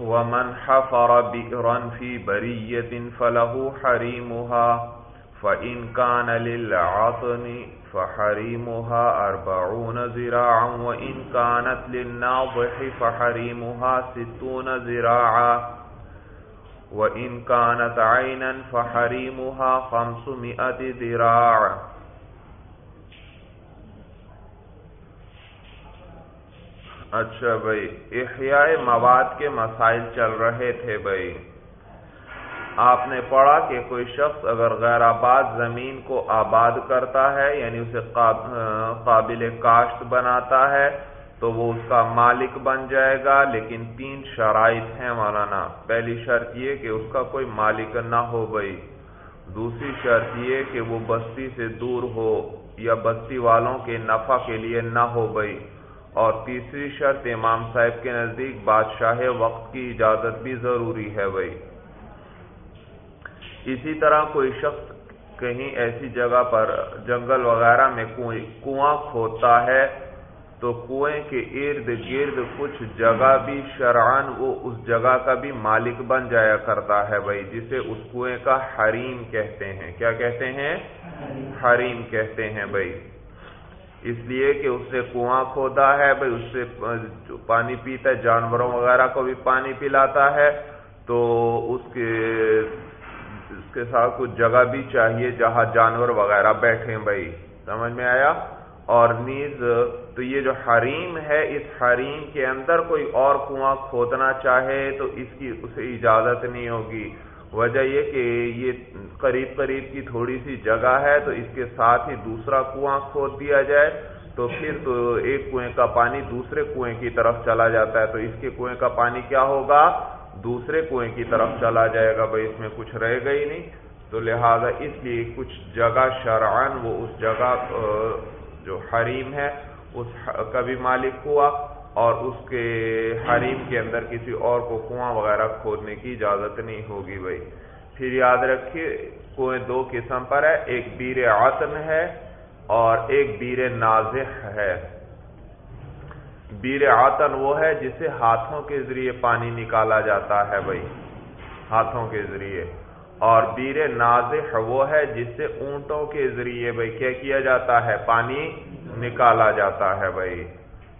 ومن حفر بئرا في برية فله حريمها فإن كان للعطن فحريمها أربعون زراعا وإن كانت للناضح فحريمها ستون زراعا وإن كانت عينا فحريمها خمسمائة ذراع اچھا بھائی، احیاء مواد کے مسائل چل رہے تھے بھائی۔ آپ نے پڑھا کہ کوئی شخص اگر غیر آباد زمین کو آباد کرتا ہے یعنی اسے قابل کاشت بناتا ہے، تو وہ اس کا مالک بن جائے گا۔ لیکن تین شرائط ہیں مولانا۔ پہلی شرط یہ کہ اس کا کوئی مالک نہ ہو بھائی۔ دوسری شرط یہ کہ وہ بستی سے دور ہو یا بستی والوں کے نفع کے لیے نہ ہو بھائی۔ اور تیسری شرط امام صاحب کے نزدیک بادشاہ وقت کی اجازت بھی ضروری ہے بھائی۔ اسی طرح کوئی شخص کہیں ایسی جگہ پر جنگل وغیرہ میں کنواں کھوتا ہے تو کنویں کے ارد گرد کچھ جگہ بھی شرعن وہ اس جگہ کا بھی مالک بن جایا کرتا ہے بھائی، جسے اس کنویں کا حریم کہتے ہیں۔ کیا کہتے ہیں؟ حریم کہتے ہیں بھائی۔ اس لیے کہ اس نے کنواں کھودا ہے بھائی اس سے پانی پیتا ہے، جانوروں وغیرہ کو بھی پانی پلاتا ہے، تو اس کے اس کے ساتھ کچھ جگہ بھی چاہیے جہاں جانور وغیرہ بیٹھے بھائی سمجھ میں آیا؟ اور نیز، تو یہ جو حریم ہے، اس حریم کے اندر کوئی اور کنواں کھودنا چاہے تو اس کی، اسے اجازت نہیں ہوگی۔ وجہ یہ کہ یہ قریب قریب کی تھوڑی سی جگہ ہے تو اس کے ساتھ ہی دوسرا کنواں کھود دیا جائے تو پھر تو ایک کنویں کا پانی دوسرے کنویں کی طرف چلا جاتا ہے تو اس کے کنویں کا پانی کیا ہوگا؟ دوسرے کنویں کی طرف چلا جائے گا، بھائی اس میں کچھ رہے گا ہی نہیں۔ تو لہذا اس لیے کچھ جگہ شرعن وہ اس جگہ جو حریم ہے، اس کا بھی مالک ہوا۔ اور اس کے حریم کے اندر کسی اور کو کنواں وغیرہ کھودنے کی اجازت نہیں ہوگی بھائی۔ پھر یاد رکھیے، کنویں دو قسم پر ہے، ایک بیر عطن ہے اور ایک بیر نازح ہے۔ بیر عطن وہ ہے جسے ہاتھوں کے ذریعے پانی نکالا جاتا ہے بھائی۔ ہاتھوں کے ذریعے۔ اور بیر نازح وہ ہے جس سے اونٹوں کے ذریعے بھائی کیا کیا جاتا ہے؟ پانی نکالا جاتا ہے بھائی۔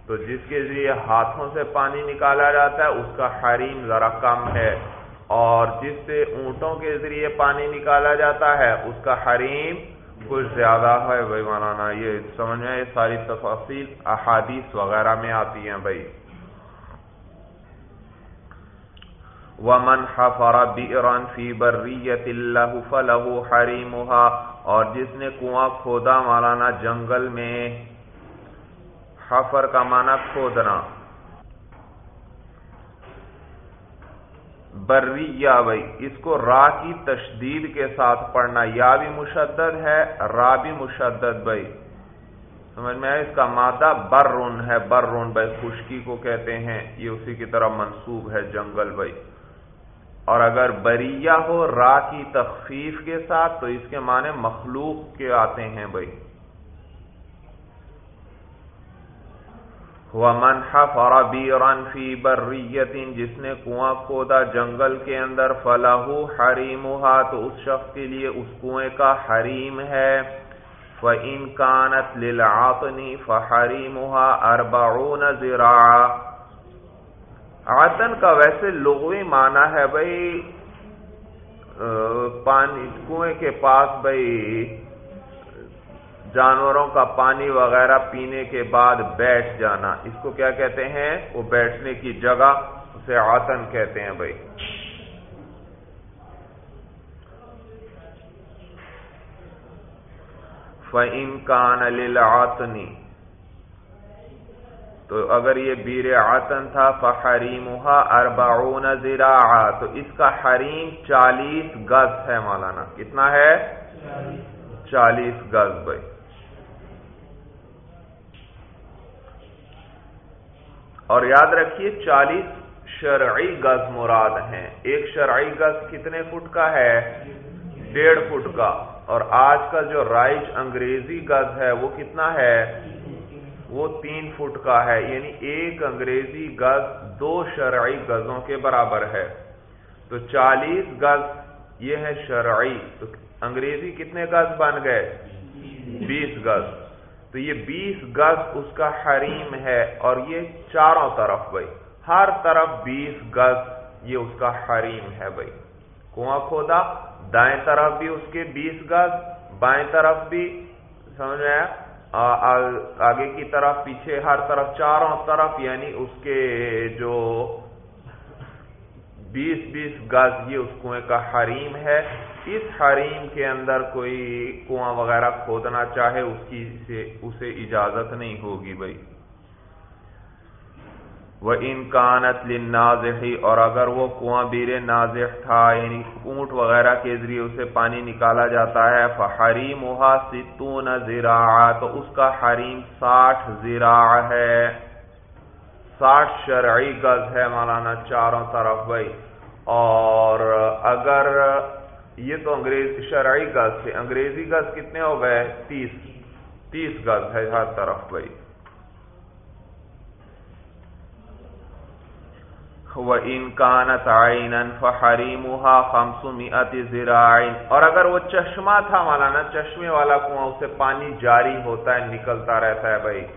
تو جس کے ذریعے ہاتھوں سے پانی نکالا جاتا ہے، اس کا حریم ذرا کم ہے۔ اور جس سے اونٹوں کے ذریعے پانی نکالا جاتا ہے، اس کا حریم کچھ زیادہ ہے۔ بھائی مولانا، یہ سمجھ میں یہ ساری تفاصیل احادیث وغیرہ میں آتی ہیں بھائی۔ ومن حفر بئرا فی بریت اللہ فلہ حریمها اور جس نے کنواں کھودا، مولانا، جنگل میں حفر کا معنی کھودنا۔ بری یا بھائی اس کو را کی تشدید کے ساتھ پڑھنا۔ یا بھی مشدد ہے، را بھی مشدد بھائی سمجھ میں اس کا مادہ برون ہے، برون بھائی خشکی کو کہتے ہیں۔ یہ اسی کی طرح منسوب ہے، جنگل بھائی اور اگر بریا ہو، را کی تخفیف کے ساتھ، تو اس کے معنی مخلوق کے آتے ہیں بھائی ومن حفر بیرا فی بریت جس نے کنواں کھودا جنگل کے اندر فلاح حریمها تو اس شخص کے لیے اس کنویں کا حریم ہے۔ فَإِن كَانَتْ لِلْعَطْنِ فَحَرِيمُهَا أَرْبَعُونَ ذِرَاعًا۔ عطن کا ویسے لغوی معنی ہے بھائی پانی، کنویں کے پاس بھائی جانوروں کا پانی وغیرہ پینے کے بعد بیٹھ جانا۔ اس کو کیا کہتے ہیں؟ وہ بیٹھنے کی جگہ اسے آتن کہتے ہیں بھائی۔ فعم کان آتنی تو اگر یہ بیر آتن تھا فحریم اربعون زیرا تو اس کا حریم چالیس گز ہے مولانا کتنا ہے؟ چالیس گز بھائی۔ اور یاد رکھیے چالیس شرعی گز مراد ہیں۔ ایک شرعی گز کتنے فٹ کا ہے؟ ڈیڑھ فٹ کا۔ اور آج کا جو رائج انگریزی گز ہے وہ کتنا ہے؟ وہ تین فٹ کا ہے۔ یعنی ایک انگریزی گز دو شرعی گزوں کے برابر ہے۔ تو چالیس گز یہ ہے شرعی۔ تو انگریزی کتنے گز بن گئے؟ بیس گز۔ تو یہ بیس گز اس کا حریم ہے اور یہ چاروں طرف بھائی۔ ہر طرف بیس گز یہ اس کا حریم ہے بھائی۔ کنواں کھودا، دائیں طرف بھی اس کے بیس گز، بائیں طرف بھی، سمجھ آیا؟ آگے کی طرف، پیچھے ہر طرف چاروں طرف یعنی اس کے جو بیس بیس گز یہ اس کنویں کا حریم ہے۔ اس حریم کے اندر کوئی کنواں وغیرہ کھودنا چاہے، اس کی اسے اجازت نہیں ہوگی بھائی۔ وہ انکانت نازی اور اگر وہ کنواں بیر نازح تھا یعنی اونٹ وغیرہ کے ذریعے اسے پانی نکالا جاتا ہے فحریم ستون زیرا تو اس کا حریم ساٹھ زیرا ہے۔ ساٹھ شرعی گز ہے مولانا چاروں طرف بھائی۔ اور اگر یہ تو انگریز شرعی گز تھے انگریزی گز کتنے ہو گئے؟ تیس۔ تیس گز ہے ہر طرف بھائی۔ انکانت اور اگر وہ چشمہ تھا مولانا، چشمے والا کنواں اسے پانی جاری ہوتا ہے، نکلتا رہتا ہے بھائی۔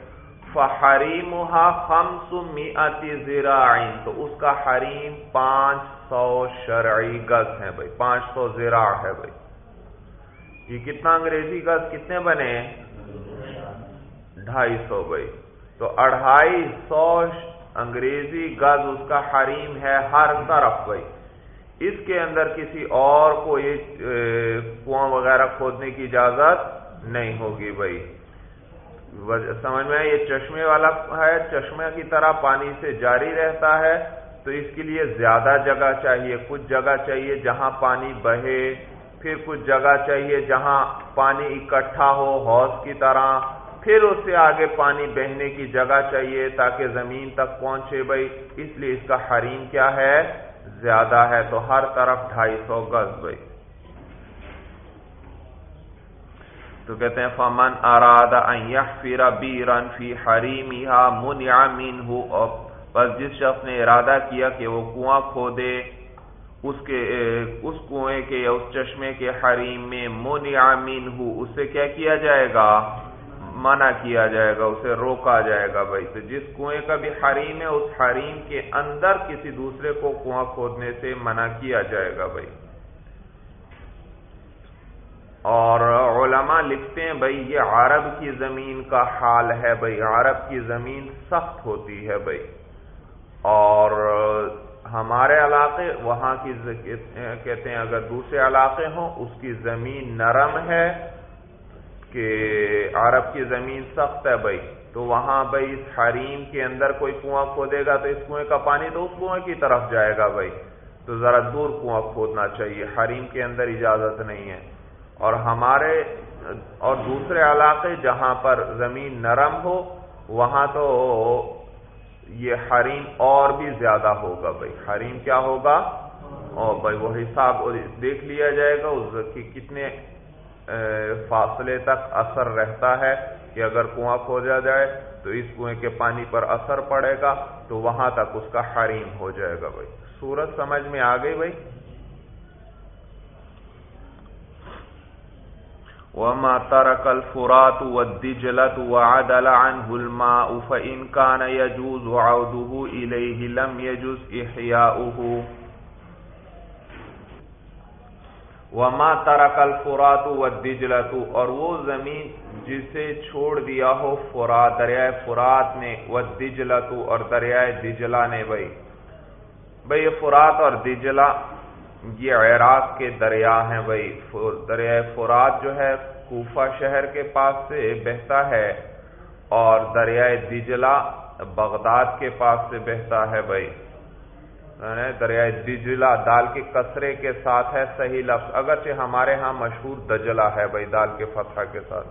فحریم خمس مئت زراعین تو اس کا حریم پانچ سو شرعی گز ہے بھائی، پانچ سو زراع ہے بھائی۔ یہ کتنا انگریزی گز؟ کتنے بنے؟ ڈھائی سو بھائی۔ تو اڑھائی سو انگریزی گز اس کا حریم ہے ہر طرف بھائی۔ اس کے اندر کسی اور کو یہ کنواں وغیرہ کھودنے کی اجازت نہیں ہوگی بھائی۔ سمجھ میں یہ چشمے والا ہے، چشمے کی طرح پانی سے جاری رہتا ہے، تو اس کے لیے زیادہ جگہ چاہیے، کچھ جگہ چاہیے جہاں پانی بہے، پھر کچھ جگہ چاہیے جہاں پانی اکٹھا ہو حوض کی طرح، پھر اس سے آگے پانی بہنے کی جگہ چاہیے تاکہ زمین تک پہنچے۔ بھائی، اس لیے اس کا حریم کیا ہے؟ زیادہ ہے تو ہر طرف ڈھائی سو گز۔ بھائی تو کہتے ہیں، فمن اراد فرا بیرن فی حریم منع منہ بس جس شخص نے ارادہ کیا کہ وہ کنواں کھودے اس کے، اس کنویں کے یا اس چشمے کے حریم میں منع منہ اس سے کیا کیا جائے گا؟ منع کیا جائے گا، اسے روکا جائے گا بھائی۔ تو جس کنویں کا بھی حریم ہے، اس حریم کے اندر کسی دوسرے کو کنواں کھودنے سے منع کیا جائے گا بھائی۔ اور علماء لکھتے ہیں، بھائی یہ عرب کی زمین کا حال ہے، بھائی عرب کی زمین سخت ہوتی ہے، بھائی۔ اور ہمارے علاقے وہاں کی کہتے ہیں، اگر دوسرے علاقے ہوں، اس کی زمین نرم ہے کہ عرب کی زمین سخت ہے، بھائی۔ تو وہاں، بھائی، اس حریم کے اندر کوئی کنواں کھودے گا تو اس کنویں کا پانی تو اس کنویں کی طرف جائے گا، بھائی۔ تو ذرا دور کنواں کھودنا چاہیے، حریم کے اندر اجازت نہیں ہے۔ اور ہمارے اور دوسرے علاقے جہاں پر زمین نرم ہو، وہاں تو یہ حریم اور بھی زیادہ ہوگا بھائی۔ حریم کیا ہوگا؟ اور بھائی، وہ حساب دیکھ لیا جائے گا، اس کی کتنے فاصلے تک اثر رہتا ہے کہ اگر کنواں کھودا جائے تو اس کنویں کے پانی پر اثر پڑے گا تو وہاں تک اس کا حریم ہو جائے گا بھائی۔ سورج سمجھ میں آ گئی بھائی؟ وما ترك الفرات والدجلة وعدل عنه الماء فإن كان يجوز عوده إليه لم يجوز إحياؤه. وما ترک الفرات و دجلت اور وہ زمین جسے چھوڑ دیا ہو فرات دریائے فرات نے و دجلت اور دریائے دجلا نے بھائی۔ بھائی، یہ فرات اور دجلا یہ عراق کے دریا ہیں بھائی۔ دریائے فرات جو ہے، کوفہ شہر کے پاس سے بہتا ہے اور دریائے دجلا بغداد کے پاس سے بہتا ہے بھائی۔ یعنی دریائے دجلا دال کے کسرے کے ساتھ ہے، صحیح لفظ۔ اگرچہ ہمارے ہاں مشہور دجلا ہے بھائی، دال کے فتح کے ساتھ۔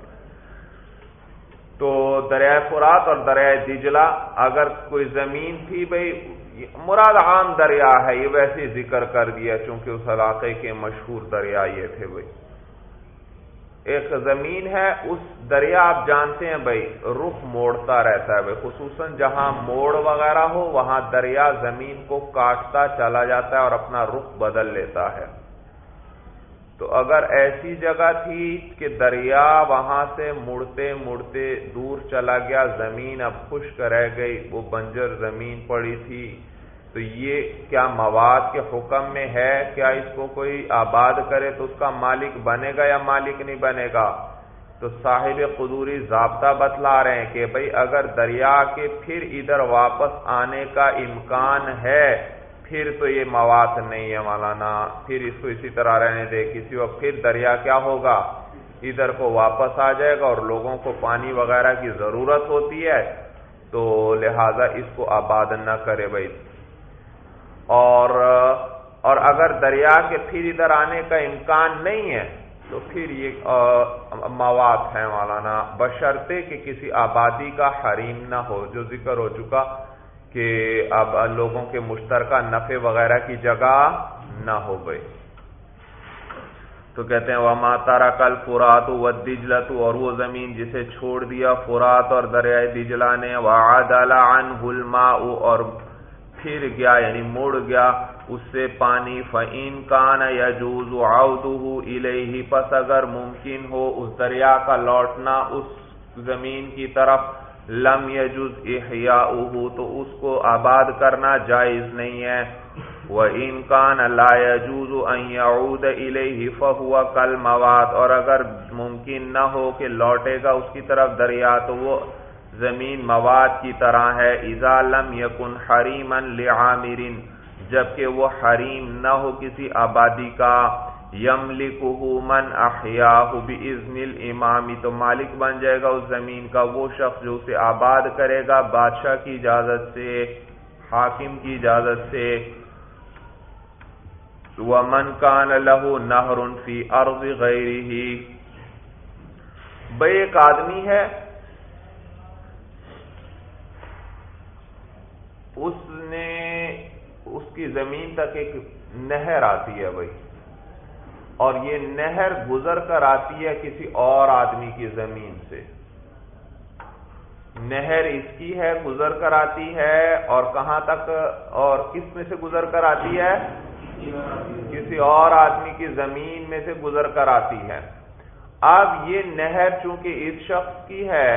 تو دریائے فرات اور دریائے دجلا اگر کوئی زمین تھی بھائی مراد عام دریا ہے، یہ ویسے ذکر کر دیا چونکہ اس علاقے کے مشہور دریا یہ تھے بھائی۔ ایک زمین ہے، اس دریا آپ جانتے ہیں بھائی، رخ موڑتا رہتا ہے بھائی۔ خصوصاً جہاں موڑ وغیرہ ہو، وہاں دریا زمین کو کاٹتا چلا جاتا ہے اور اپنا رخ بدل لیتا ہے۔ تو اگر ایسی جگہ تھی کہ دریا وہاں سے مڑتے مڑتے دور چلا گیا، زمین اب خشک رہ گئی، وہ بنجر زمین پڑی تھی، تو یہ کیا مواد کے حکم میں ہے؟ کیا اس کو کوئی آباد کرے تو اس کا مالک بنے گا یا مالک نہیں بنے گا؟ تو صاحب قدوری ضابطہ بتلا رہے ہیں کہ بھئی اگر دریا کے پھر ادھر واپس آنے کا امکان ہے پھر تو یہ مواد نہیں ہے مولانا، پھر اس کو اسی طرح رہنے دے، کسی وقت پھر دریا کیا ہوگا؟ ادھر کو واپس آ جائے گا اور لوگوں کو پانی وغیرہ کی ضرورت ہوتی ہے، تو لہذا اس کو آباد نہ کرے بھائی۔ اور اور اگر دریا کے پھر ادھر آنے کا امکان نہیں ہے، تو پھر یہ مواد ہے مولانا، بشرطے کہ کسی آبادی کا حریم نہ ہو، جو ذکر ہو چکا کہ اب لوگوں کے مشترکہ نفع وغیرہ کی جگہ نہ ہو گئی۔ تو کہتے ہیں وہ ماتارا کل فرات و دجلت اور وہ زمین جسے چھوڑ دیا فرات اور دریائے دجلا نے اور پھر گیا یعنی مڑ گیا اس سے پانی۔ فعین کان یا جوز ہی پس اگر ممکن ہو اس دریا کا لوٹنا اس زمین کی طرف لم یجوز احیاء تو اس کو آباد کرنا جائز نہیں ہے۔ وہ امکان اللہ یجوز یعود الیہ، فہو کل مواد، اور اگر ممکن نہ ہو کہ لوٹے گا اس کی طرف دریا، تو وہ زمین مواد کی طرح ہے۔ اذا لم یکن حریما لعامر جبکہ وہ حریم نہ ہو کسی آبادی کا۔ یملکہ من احیاہ باذن الامام، تو مالک بن جائے گا اس زمین کا، وہ شخص جو اسے آباد کرے گا بادشاہ کی اجازت سے، حاکم کی اجازت سے۔ ومن کان له نہر فی ارض غیرہ بھئی ایک آدمی ہے، اس نے، اس کی زمین تک ایک نہر آتی ہے بھائی اور یہ نہر گزر کر آتی ہے کسی اور آدمی کی زمین سے۔ نہر اس کی ہے، گزر کر آتی ہے، اور کہاں تک اور کس میں سے گزر کر آتی ہے؟ کسی اور آدمی کی زمین میں سے گزر کر آتی ہے۔ اب یہ نہر چونکہ اس شخص کی ہے،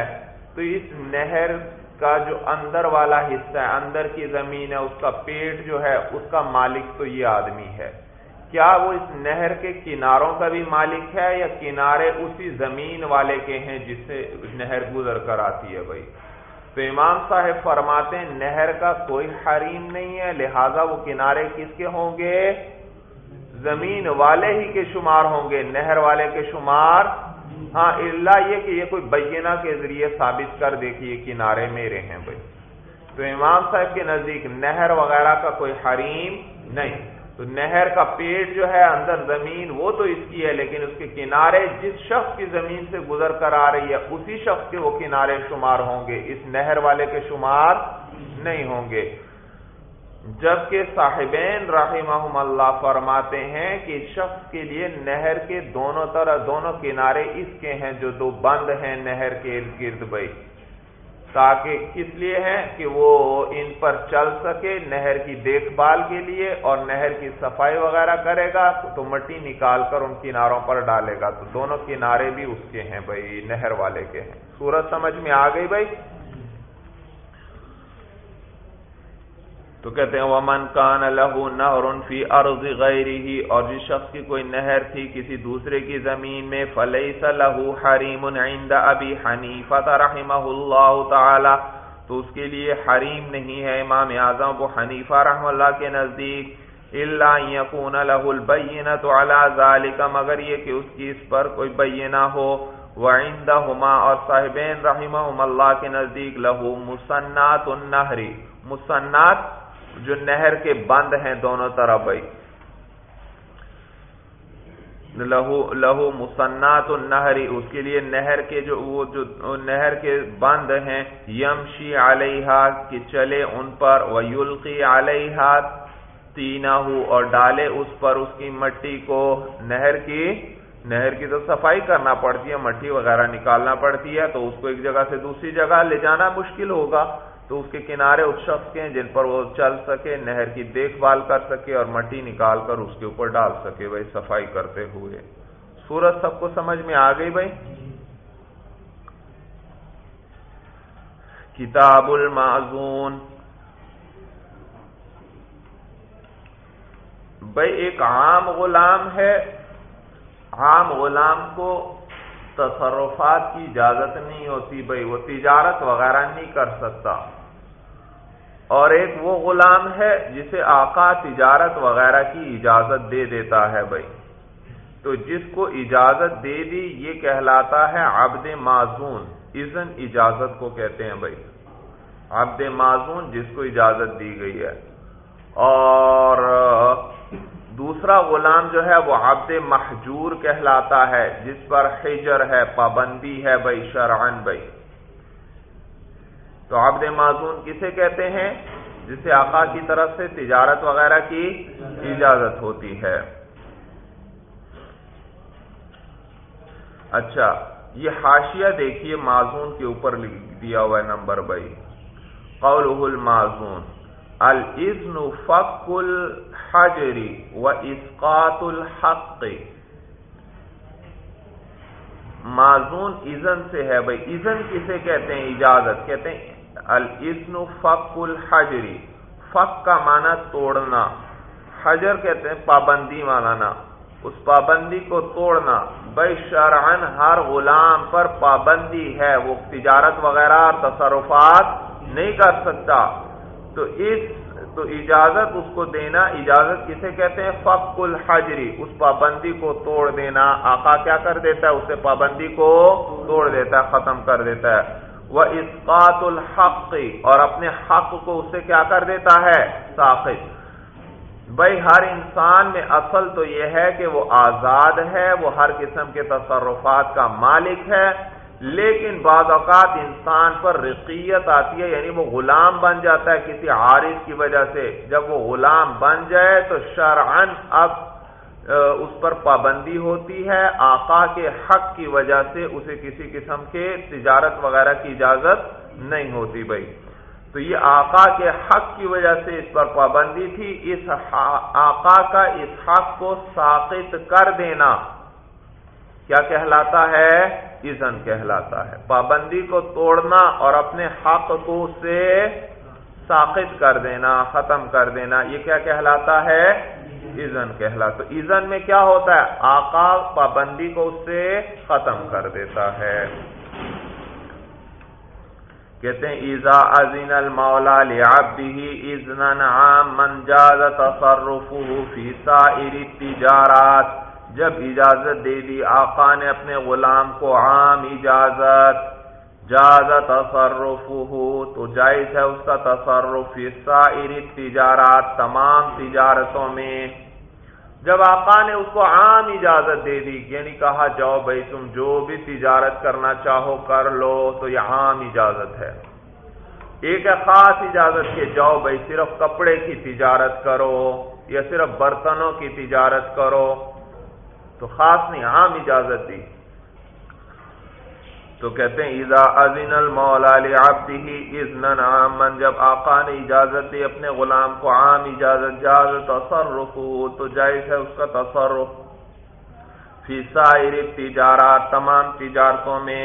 تو اس نہر کا جو اندر والا حصہ ہے، اندر کی زمین ہے، اس کا پیٹ جو ہے، اس کا مالک تو یہ آدمی ہے۔ کیا وہ اس نہر کے کناروں کا بھی مالک ہے یا کنارے اسی زمین والے کے ہیں جس سے نہر گزر کر آتی ہے بھائی؟ تو امام صاحب فرماتے ہیں نہر کا کوئی حریم نہیں ہے، لہذا وہ کنارے کس کے ہوں گے؟ زمین والے ہی کے شمار ہوں گے، نہر والے کے شمار۔ ہاں اللہ یہ کہ یہ کوئی بینہ کے ذریعے ثابت کر دے کہ یہ کنارے میرے ہیں بھائی۔ تو امام صاحب کے نزدیک نہر وغیرہ کا کوئی حریم نہیں۔ تو نہر کا پیٹ جو ہے اندر زمین، وہ تو اس کی ہے، لیکن اس کے کنارے جس شخص کی زمین سے گزر کر آ رہی ہے، اسی شخص کے وہ کنارے شمار ہوں گے۔ اس نہر والے کے شمار نہیں ہوں گے۔ جبکہ صاحبین رحمہم اللہ فرماتے ہیں کہ شخص کے لیے نہر کے دونوں طرح دونوں کنارے اس کے ہیں جو دو بند ہیں، نہر کے ارد گرد بھائی۔ تاکہ کس لیے ہیں کہ وہ ان پر چل سکے نہر کی دیکھ بھال کے لیے اور نہر کی صفائی وغیرہ کرے گا، تو مٹی نکال کر ان کناروں پر ڈالے گا۔ تو دونوں کنارے بھی اس کے ہیں بھائی، نہر والے کے ہیں۔ سورج سمجھ میں آ گئی بھائی؟ تو کہتے ہیں، ومن کان لہو نہر فی ارض غیرہ اور جس شخص کی کوئی نہر تھی کسی دوسرے کی زمین میں فلیس لہو حریم عند ابی حنیفہ رحمہ اللہ تعالی تو اس کے لیے حریم نہیں ہے امام اعظم ابو حنیفہ رحم اللہ کے نزدیک الا یکون له البینۃ علی ذلک مگر یہ کہ اس کی اس پر کوئی بینہ ہو۔ وعندهما، اور صاحبین رحمہم اللہ کے نزدیک لہو مسنات النہر مسنات جو نہر کے بند ہیں دونوں طرف بھائی۔ لہو لہو مسنات النہری اس کے لیے نہر کے جو، وہ جو، نہر کے بند ہیں، یمشی علیہ کہ چلے ان پر وہ یلقی علیہ تینا اور ڈالے اس پر اس کی مٹی کو۔ نہر کی نہر کی تو صفائی کرنا پڑتی ہے مٹی وغیرہ نکالنا پڑتی ہے، تو اس کو ایک جگہ سے دوسری جگہ لے جانا مشکل ہوگا۔ تو اس کے کنارے اس شخص کے ہیں جن پر وہ چل سکے، نہر کی دیکھ بھال کر سکے اور مٹی نکال کر اس کے اوپر ڈال سکے۔ بھائی، صفائی کرتے ہوئے۔ سورج سب کو سمجھ میں آ گئی بھائی؟ کتاب المعزون۔ بھائی، ایک عام غلام ہے۔ عام غلام کو تصرفات کی اجازت نہیں ہوتی بھائی، وہ تجارت وغیرہ نہیں کر سکتا۔ اور ایک وہ غلام ہے جسے آقا تجارت وغیرہ کی اجازت دے دیتا ہے بھائی۔ تو جس کو اجازت دے دی، یہ کہلاتا ہے عبد معذون اذن اجازت کو کہتے ہیں بھائی۔ عبد معذون جس کو اجازت دی گئی ہے۔ اور دوسرا غلام جو ہے وہ عبد محجور کہلاتا ہے، جس پر حجر ہے، پابندی ہے بھائی شرعن بھائی۔ تو عبد معذون کسے کہتے ہیں جسے آقا کی طرف سے تجارت وغیرہ کی اجازت ہوتی ہے؟ اچھا یہ حاشیہ دیکھیے معذون کے اوپر لکھ دیا ہوا ہے نمبر بھائی قول المعذون الزن فق الحجری و اسقات الحق۔ معذون ازن سے ہے بھائی ازن کسے کہتے ہیں؟ اجازت، کہتے ہیں الاسن فق الحجری فق کا معنی توڑنا۔ حجر کہتے ہیں پابندی مانا اس پابندی کو توڑنا۔ بے شرعن ہر غلام پر پابندی ہے، وہ تجارت وغیرہ، تصرفات نہیں کر سکتا۔ تو اس، تو اجازت اس کو دینا، اجازت کسے کہتے ہیں؟ فق الحجری اس پابندی کو توڑ دینا۔ آقا کیا کر دیتا ہے؟ اسے پابندی کو توڑ دیتا ہے، ختم کر دیتا ہے۔ وہ اسقات الحق، اور اپنے حق کو اسے کیا کر دیتا ہے؟ ساخت۔ بھائی، ہر انسان میں اصل تو یہ ہے کہ وہ آزاد ہے، وہ ہر قسم کے تصرفات کا مالک ہے، لیکن بعض اوقات انسان پر رقیت آتی ہے یعنی وہ غلام بن جاتا ہے کسی عارض کی وجہ سے۔ جب وہ غلام بن جائے تو شرعن اب اس پر پابندی ہوتی ہے، آقا کے حق کی وجہ سے اسے کسی قسم کے تجارت وغیرہ کی اجازت نہیں ہوتی بھائی۔ تو یہ آقا کے حق کی وجہ سے اس پر پابندی تھی۔ اس آقا کا اس حق کو ساقط کر دینا۔ کیا کہلاتا ہے؟ اذن کہلاتا ہے۔ پابندی کو توڑنا اور اپنے حق کو سے ساقط کر دینا، ختم کر دینا، یہ کیا کہلاتا ہے؟ ایزن کہلا۔ تو ایزن میں کیا ہوتا ہے؟ آقا پابندی کو اس سے ختم کر دیتا ہے۔ کہتے ہیں ایزا ازین المولا ازن عام من جاز تصرفه فی سائر التجارات۔ جب اجازت دے دی، آقا نے اپنے غلام کو عام اجازت جاز تصرفه، تو جائز ہے اس کا تصرف سائر التجارات تمام تجارتوں میں۔ جب آقا نے اس کو عام اجازت دے دی یعنی کہا، جاؤ بھائی تم جو بھی تجارت کرنا چاہو کر لو، تو یہ عام اجازت ہے۔ ایک ہے خاص اجازت کہ جاؤ بھائی صرف کپڑے کی تجارت کرو، یا صرف برتنوں کی تجارت کرو۔ تو خاص نہیں عام اجازت دی۔ تو کہتے ہیں ایزا ازین المولا اذن عامن جب آقا نے اجازت دی اپنے غلام کو عام اجازت، جاز تصرف، تو جائز ہے اس کا تصرف۔ فی سائر تجارات تمام تجارتوں میں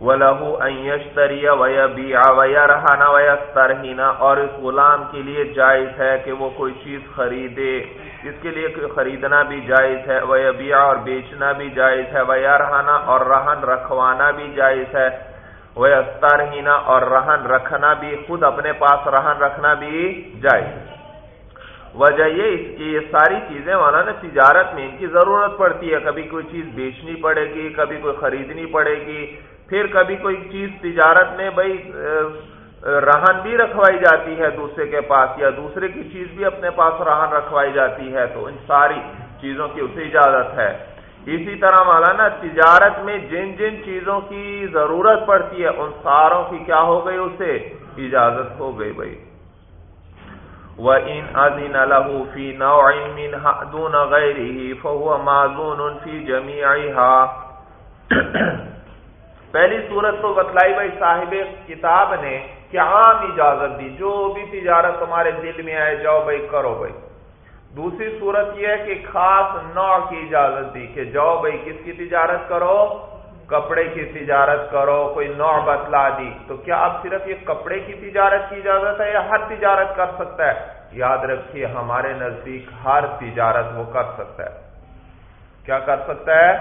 وَلَهُ أَن يَشْتَرِيَ وَيَبِيعَ وَيَرْحَنَ وَيَسْتَرْحِنَ، اور اس غلام کے لیے جائز ہے کہ وہ کوئی چیز خریدے۔ اس کے لیے خریدنا بھی جائز ہے وَيَبِيعَ اور بیچنا بھی جائز ہے وَيَرْحَنَ اور رہن رکھوانا بھی جائز ہے۔ وَيَسْتَرْحِنَ اور رہن رکھنا بھی، خود اپنے پاس رہن رکھنا بھی جائز وجہ یہ اس کی یہ ساری چیزیں، مولانا، تجارت میں ان کی ضرورت پڑتی ہے۔ کبھی کوئی چیز بیچنی پڑے گی، کبھی کوئی خریدنی پڑے گی۔ پھر کبھی کوئی چیز تجارت میں بھائی رہن بھی رکھوائی جاتی ہے دوسرے کے پاس یا دوسرے کی چیز بھی اپنے پاس رہن رکھوائی جاتی ہے، تو ان ساری چیزوں کی اسے اجازت ہے۔ اسی طرح مولانا، تجارت میں جن جن چیزوں کی ضرورت پڑتی ہے، ان ساروں کی کیا ہو گئی اسے؟ اجازت ہو گئی بھائی۔ وَإِنْ أَذِنَ لَهُ فِي نَوْعٍ مِنْهَا دُونَ غَيْرِهِ فَهُوَ مَعْذُونٌ فِي جَمِيعِهَا۔ پہلی صورت تو بتلائی بھائی، صاحب کتاب نے کہ عام اجازت دی؟ جو بھی تجارت تمہارے دل میں آئے، جاؤ بھائی، کرو بھائی۔ دوسری صورت یہ ہے کہ خاص نوع کی اجازت دی کہ جاؤ بھائی، کس کی تجارت کرو؟ کپڑے کی تجارت کرو، کوئی نوع بتلا دی۔ تو کیا آپ صرف یہ کپڑے کی تجارت کی اجازت ہے یا ہر تجارت کر سکتا ہے؟ یاد رکھیے، ہمارے نزدیک ہر تجارت وہ کر سکتا ہے۔ کیا کر سکتا ہے؟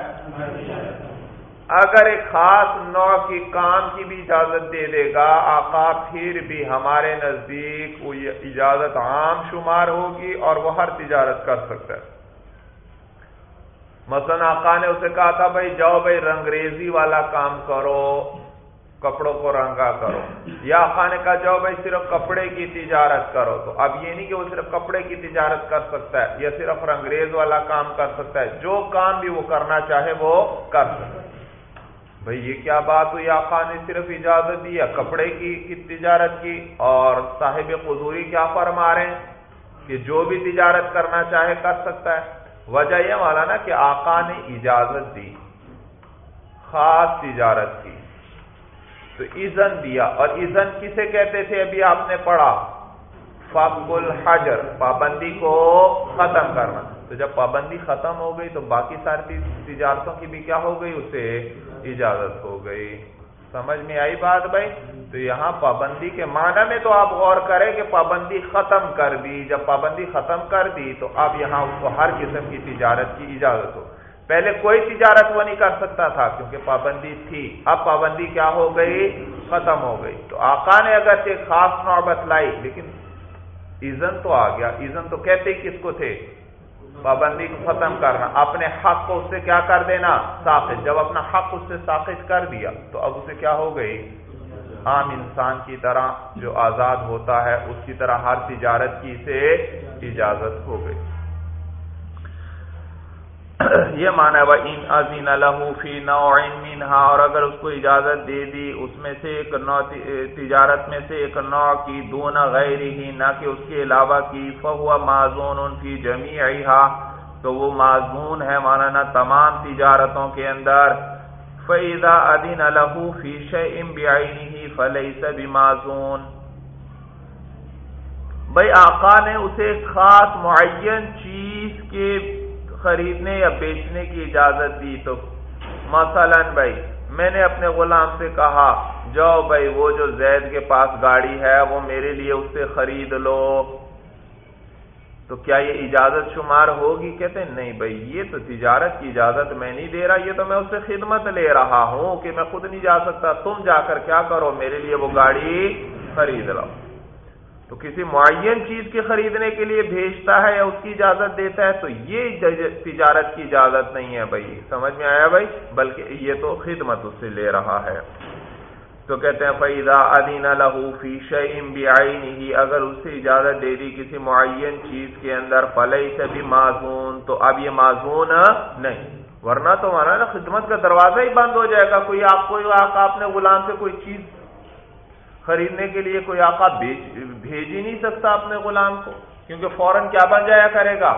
اگر ایک خاص نوع کی کام کی بھی اجازت دے دے گا، آقا پھر بھی ہمارے نزدیک وہ اجازت عام شمار ہوگی اور وہ ہر تجارت کر سکتا ہے۔ مثلا آقا نے اسے کہا تھا، بھائی جاؤ، بھائی رنگریزی والا کام کرو، کپڑوں کو رنگا کرو۔ یا آقا نے کہا، جاؤ، بھائی صرف کپڑے کی تجارت کرو۔ تو اب یہ نہیں کہ وہ صرف کپڑے کی تجارت کر سکتا ہے یا صرف رنگریز والا کام کر سکتا ہے۔ جو کام بھی وہ کرنا چاہے وہ کر سکتا ہے۔ بھائی یہ کیا بات ہوئی؟ آقا نے صرف اجازت دی یا کپڑے کی تجارت کی اور صاحب قدوری کیا فرما رہے ہیں؟ کہ جو بھی تجارت کرنا چاہے کر سکتا ہے۔ وجہ یہ مولانا کہ آقا نے اجازت دی، خاص تجارت کی۔ تو ایزن دیا۔ اور ایزن کسے کہتے تھے؟ ابھی آپ نے پڑھا۔ فق الحجر، پابندی کو ختم کرنا۔ تو جب پابندی ختم ہو گئی تو باقی ساری تجارتوں کی بھی کیا ہو گئی؟ اسے اجازت ہو گئی۔ سمجھ میں آئی بات بھائی؟ تو یہاں پابندی کے معنی میں تو آپ غور کریں کہ پابندی ختم کر دی۔ جب پابندی ختم کر دی تو اب یہاں اس کو ہر قسم کی تجارت کی اجازت ہو۔ پہلے کوئی تجارت وہ نہیں کر سکتا تھا کیونکہ پابندی تھی۔ اب پابندی کیا ہو گئی؟ ختم ہو گئی۔ تو آقا نے اگر سے خاص نوبت لائی، لیکن ایزن تو آ گیا۔ ایزن تو کہتے کس کو تھے؟ پابندی کو ختم کرنا۔ اپنے حق کو اس سے کیا کر دینا؟ ساخت۔ جب اپنا حق اس سے ساخت کر دیا، تو اب اسے کیا ہو گئی؟ عام انسان کی طرح جو آزاد ہوتا ہے، اس کی طرح ہر تجارت کی سے اجازت ہو گئی۔ یہ مانا وہ ان عظین فی نوع منہا، اور اگر اس کو اجازت دے دی، اس میں سے ایک نو تجارت میں سے ایک نوع کی، دون غیر ہی نہ کہ اس کے علاوہ کی، فہو معذون ان کی جمی تو وہ معذون ہے مولانا تمام تجارتوں کے اندر۔ فیضا ادین الحو فی شم بیائی فلئی سب معذون بھائی آقا نے اسے خاص معین چیز کے خریدنے یا بیچنے کی اجازت دی تو مثلا بھائی، میں نے اپنے غلام سے کہا، جاؤ بھائی، وہ جو زید کے پاس گاڑی ہے، وہ میرے لیے اس سے خرید لو۔ تو کیا یہ اجازت شمار ہوگی؟ کہتے ہیں، نہیں بھائی، یہ تو تجارت کی اجازت میں نہیں دے رہا، یہ تو میں اس سے خدمت لے رہا ہوں کہ میں خود نہیں جا سکتا۔ تم جا کر کیا کرو؟ میرے لیے وہ گاڑی خرید لو۔ تو کسی معین چیز کے خریدنے کے لیے بھیجتا ہے یا اس کی اجازت دیتا ہے، تو یہ تجارت کی اجازت نہیں ہے بھائی۔ سمجھ میں آیا بھائی؟ بلکہ یہ تو خدمت اس سے لے رہا ہے۔ تو کہتے ہیں فیضا ادین لہو فی شعیم بھی اگر اس سے اجازت دے دی کسی معین چیز کے اندر فلئی سے بھی معذون تو اب یہ معذون نہیں۔ ورنہ تو ہمارا نا خدمت کا دروازہ ہی بند ہو جائے گا۔ کوئی آپ کو آپ نے غلام سے کوئی چیز خریدنے کے لیے کوئی آقا بھیج ہی نہیں سکتا اپنے غلام کو، کیونکہ فوراً کیا بن جایا کرے گا؟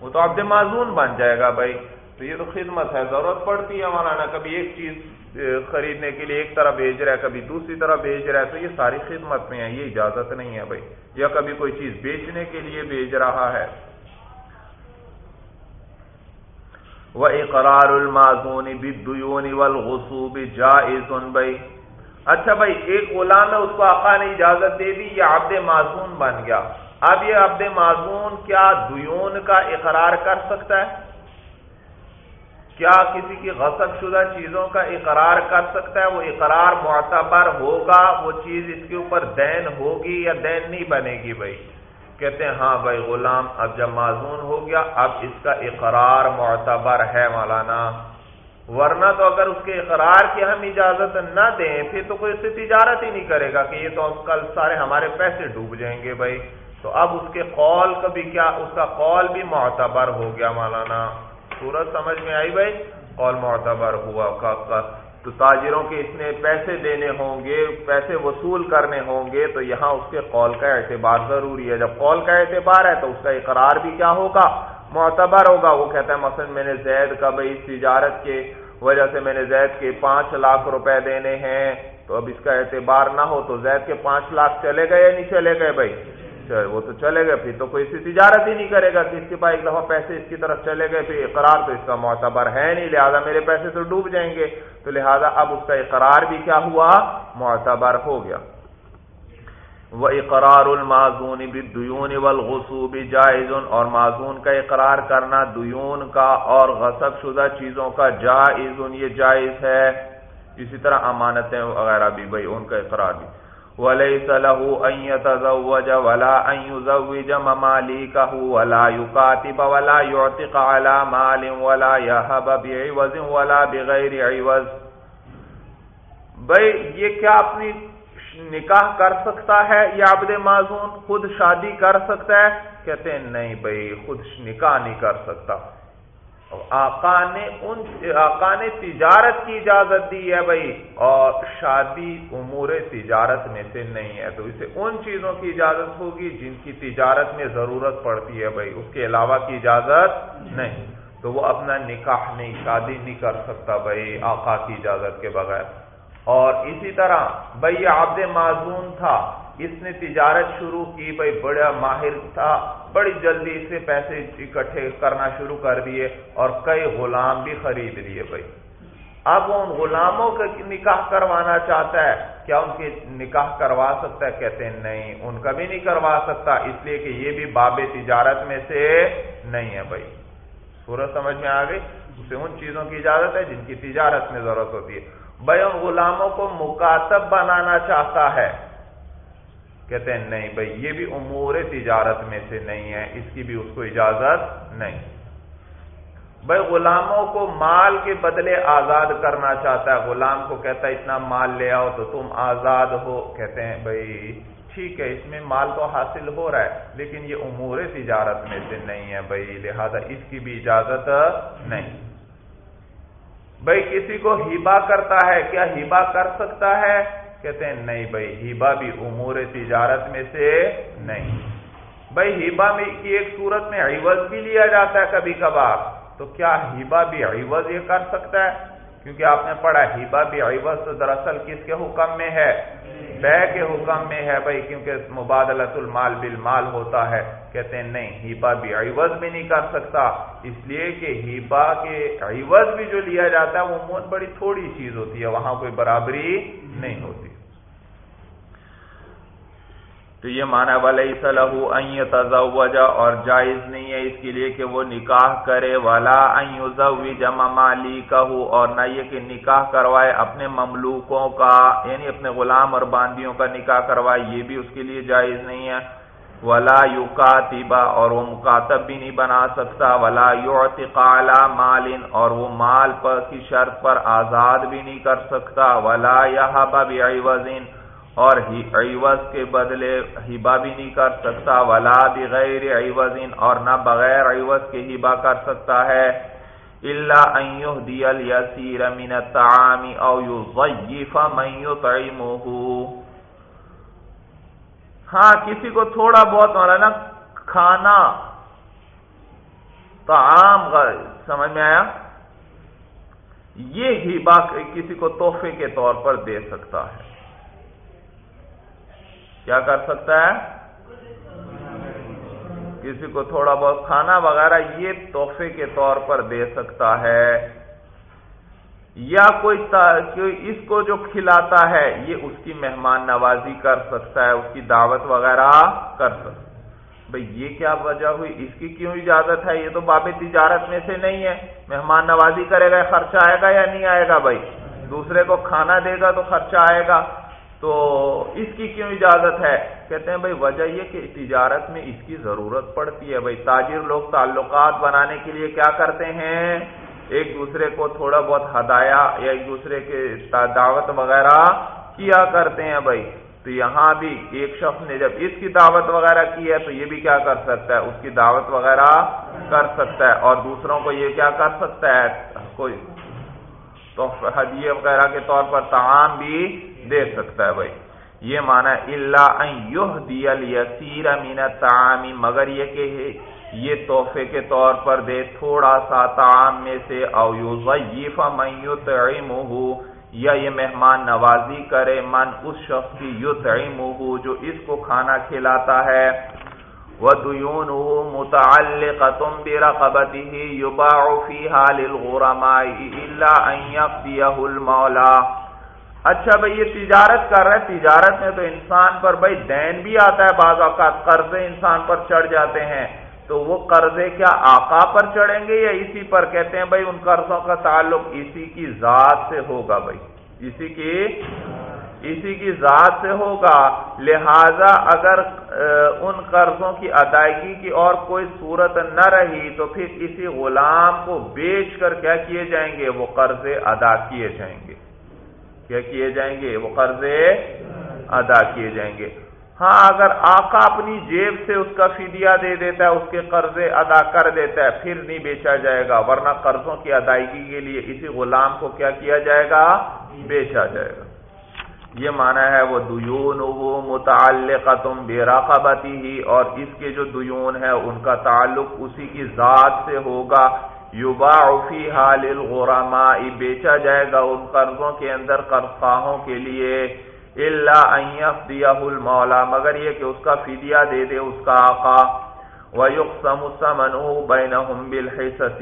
وہ تو عبد معذون بن جائے گا بھائی۔ تو یہ تو خدمت ہے، ضرورت پڑتی ہے مولانا، کبھی ایک چیز خریدنے کے لیے ایک طرح بھیج رہا ہے، کبھی دوسری طرح بھیج رہا ہے، تو یہ ساری خدمت میں ہے، یہ اجازت نہیں ہے بھائی۔ یا کبھی کوئی چیز بیچنے کے لیے بھیج رہا ہے۔ وہ اقرار المعذون بدیون والغصوب جائز بھائی۔ اچھا بھائی، ایک غلام ہے، اس کو آقا نے اجازت دے دی، یہ عبد معذون بن گیا۔ اب یہ عبد معذون کیا دیون کا اقرار کر سکتا ہے؟ کیا کسی کی غصب شدہ چیزوں کا اقرار کر سکتا ہے؟ وہ اقرار معتبر ہوگا، وہ چیز اس کے اوپر دین ہوگی یا دین نہیں بنے گی بھائی؟ کہتے ہیں ہاں بھائی، غلام اب جب معذون ہو گیا، اب اس کا اقرار معتبر ہے مولانا۔ ورنہ تو اگر اس کے اقرار کی ہم اجازت نہ دیں، پھر تو کوئی اس سے تجارت ہی نہیں کرے گا کہ یہ تو کل سارے ہمارے پیسے ڈوب جائیں گے بھائی۔ تو اب اس کے قول کا بھی کیا، اس کا قول بھی معتبر ہو گیا مولانا۔ سورج سمجھ میں آئی بھائی؟ قول معتبر ہوا۔ تو تاجروں کے اس نے پیسے دینے ہوں گے، پیسے وصول کرنے ہوں گے، تو یہاں اس کے قول کا اعتبار ضروری ہے۔ جب قول کا اعتبار ہے تو اس کا اقرار بھی کیا ہوگا؟ معتبر ہوگا۔ وہ کہتا ہے، مثلا میں نے زید کا بھائی اس تجارت کے وجہ سے میں نے زید کے پانچ لاکھ روپے دینے ہیں، تو اب اس کا اعتبار نہ ہو تو زید کے پانچ لاکھ چلے گئے یا نہیں چلے گئے بھائی؟ وہ تو چلے گئے، پھر تو کوئی سی تجارت ہی نہیں کرے گا کہ اس کے پاس ایک دفعہ پیسے اس کی طرف چلے گئے، پھر اقرار تو اس کا معتبر ہے نہیں، لہذا میرے پیسے تو ڈوب جائیں گے۔ تو لہذا اب اس کا اقرار بھی کیا ہوا؟ معتبر ہو گیا۔ وہ اقرار المعزون دیون والغصوب جائز اور معذون کا اقرار کرنا دیون کا اور غصب شدہ چیزوں کا جائز، یہ جائز ہے۔ اسی طرح امانتیں وغیرہ بھی، بھائی، ان کا اقرار بھی۔ وليس له ان يتزوج ولا ان يزوج مماليكه ولا يكاتب ولا يعتق على مال ولا يهب بعوض ولا بغير عوض بھائی، یہ کیا اپنی نکاح کر سکتا ہے یا عبد معذون خود شادی کر سکتا ہے۔ کہتے ہیں، نہیں بھائی، خود نکاح نہیں کر سکتا۔ آقا نے ان، آقا نے تجارت کی اجازت دی ہے بھائی، اور شادی امور تجارت میں سے نہیں ہے۔ تو اسے ان چیزوں کی اجازت ہوگی جن کی تجارت میں ضرورت پڑتی ہے بھائی، اس کے علاوہ کی اجازت نہیں۔ تو وہ اپنا نکاح نہیں، شادی نہیں کر سکتا بھائی، آقا کی اجازت کے بغیر۔ اور اسی طرح بھائی عبد معذون تھا، اس نے تجارت شروع کی بھائی بڑا ماہر تھا، بڑی جلدی اس سے پیسے اکٹھے کرنا شروع کر دیے اور کئی غلام بھی خرید لیے بھائی اب وہ ان غلاموں کا نکاح کروانا چاہتا ہے۔ کیا ان کے نکاح کروا سکتا ہے؟ کہتے ہیں نہیں، ان کا بھی نہیں کروا سکتا، اس لیے کہ یہ بھی باب تجارت میں سے نہیں ہے بھائی سورج سمجھ میں آ گئی؟ اسے ان چیزوں کی اجازت ہے جن کی تجارت میں ضرورت ہوتی ہے۔ بھائی ان غلاموں کو مکاتب بنانا چاہتا ہے۔ کہتے ہیں، نہیں بھائی، یہ بھی امور تجارت میں سے نہیں ہے، اس کی بھی اس کو اجازت نہیں۔ بھائی، غلاموں کو مال کے بدلے آزاد کرنا چاہتا ہے۔ غلام کو کہتا ہے، اتنا مال لے آؤ تو تم آزاد ہو۔ کہتے ہیں، بھائی، ٹھیک ہے، اس میں مال تو حاصل ہو رہا ہے، لیکن یہ امور تجارت میں سے نہیں ہے بھائی، لہذا اس کی بھی اجازت نہیں۔ بھائی کسی کو ہیبا کرتا ہے، کیا ہیبا کر سکتا ہے؟ کہتے ہیں، نہیں بھائی، ہیبا بھی امور تجارت میں سے نہیں۔ بھائی، ہیبا میں کی ایک صورت میں عوض بھی لیا جاتا ہے کبھی کبھار۔ تو کیا ہیبا بھی عوض یہ کر سکتا ہے؟ کیونکہ آپ نے پڑھا ہیبا بھی عوض تو دراصل کس کے حکم میں ہے؟ بے کے حکم میں ہے بھائی، کیونکہ مبادلت المال بالمال ہوتا ہے۔ کہتے ہیں، نہیں ہیبا بھی عوض بھی نہیں کر سکتا۔ اس لیے کہ ہیبا کے عوض بھی جو لیا جاتا ہے، وہ بہت بڑی تھوڑی چیز ہوتی ہے، وہاں کوئی برابری نہیں ہوتی۔ تو یہ مانا ولی صلاح تضوجا اور جائز نہیں ہے اس کے لیے کہ وہ نکاح کرے والا جمع مالی کا اور نہ یہ کہ نکاح کروائے اپنے مملوکوں کا یعنی اپنے غلام اور باندیوں کا نکاح کروائے، یہ بھی اس کے لیے جائز نہیں ہے۔ ولا یو اور وہ مکاتب بھی نہیں بنا سکتا۔ ولا یو مال اور وہ مال پر کی شرط پر آزاد بھی نہیں کر سکتا۔ ولا یا اور عوض کے بدلے ہبا بھی نہیں کر سکتا، ولا بغیر عوض اور نہ بغیر عوض کے ہبا کر سکتا ہے۔ اللہ یسیر من الطعام او یضیف من یطعمه ہاں کسی کو تھوڑا بہت مولانا کھانا، طعام، سمجھ میں آیا؟ یہ ہبا کسی کو تحفے کے طور پر دے سکتا ہے۔ کیا کر سکتا ہے؟ کسی کو تھوڑا بہت کھانا وغیرہ یہ تحفے کے طور پر دے سکتا ہے۔ یا کوئی اس کو جو کھلاتا ہے، یہ اس کی مہمان نوازی کر سکتا ہے، اس کی دعوت وغیرہ کر سکتا بھائی، یہ کیا وجہ ہوئی؟ اس کی کیوں اجازت ہے؟ یہ تو باب تجارت میں سے نہیں ہے۔ مہمان نوازی کرے گا، خرچہ آئے گا یا نہیں آئے گا؟ بھائی، دوسرے کو کھانا دے گا تو خرچہ آئے گا۔ تو اس کی کیوں اجازت ہے؟ کہتے ہیں بھائی وجہ یہ کہ تجارت میں اس کی ضرورت پڑتی ہے۔ بھائی تاجر لوگ تعلقات بنانے کے لیے کیا کرتے ہیں؟ ایک دوسرے کو تھوڑا بہت ہدایا یا ایک دوسرے کے دعوت وغیرہ کیا کرتے ہیں بھائی؟ تو یہاں بھی ایک شخص نے جب اس کی دعوت وغیرہ کی ہے تو یہ بھی کیا کر سکتا ہے؟ اس کی دعوت وغیرہ کر سکتا ہے۔ اور دوسروں کو یہ کیا کر سکتا ہے؟ کوئی تو ہدیے وغیرہ کے طور پر تعام بھی دے سکتا ہے بھائی۔ یہ مانا اللہ یسیر امین تعامی مگر یہ کہ یہ تحفے کے طور پر دے تھوڑا سا تعام میں سے، او یضیف من یطعمه یا یہ مہمان نوازی کرے، من اس شخص کی یطعمه جو اس کو کھانا کھلاتا ہے۔ وَدُيُونُهُ مُتَعَلِّقَةٌ بِرَقَبَتِهِ يُبَاعُ فِيهَا لِلْغُرَمَاءِ إِلَّا أَن يَقْضِيَهُ الْمَوْلَى۔ اچھا بھائی، یہ تجارت کر رہے تجارت میں تو انسان پر بھائی دین بھی آتا ہے۔ بعض اوقات قرضے انسان پر چڑھ جاتے ہیں۔ تو وہ قرضے کیا آقا پر چڑھیں گے یا اسی پر؟ کہتے ہیں بھائی، ان قرضوں کا تعلق اسی کی ذات سے ہوگا بھائی۔ اسی کی اسی کی ذات سے ہوگا۔ لہذا اگر ان قرضوں کی ادائیگی کی اور کوئی صورت نہ رہی تو پھر اسی غلام کو بیچ کر کیا کیے جائیں گے؟ وہ قرضے ادا کیے جائیں گے۔ کیا کیے جائیں گے؟ وہ قرضے ادا کیے جائیں گے۔ ہاں اگر آقا اپنی جیب سے اس کا فدیہ دے دیتا ہے، اس کے قرضے ادا کر دیتا ہے، پھر نہیں بیچا جائے گا، ورنہ قرضوں کی ادائیگی کے لیے اسی غلام کو کیا کیا جائے گا؟ بیچا جائے گا۔ یہ مانا ہے وہ دیون وہ متعلق تم بے ہی اور اس کے جو دیون ہے ان کا تعلق اسی کی ذات سے ہوگا۔ یوبا فی حال الغرما بیچا جائے گا ان قرضوں کے اندر قرضاہوں کے لیے اللہ دیا المولا، مگر یہ کہ اس کا فدیہ دے دے اس کا آقا۔ وَيُقْسَمُ سَمَنُهُ بَيْنَهُمْ بِالْحِسَةِ۔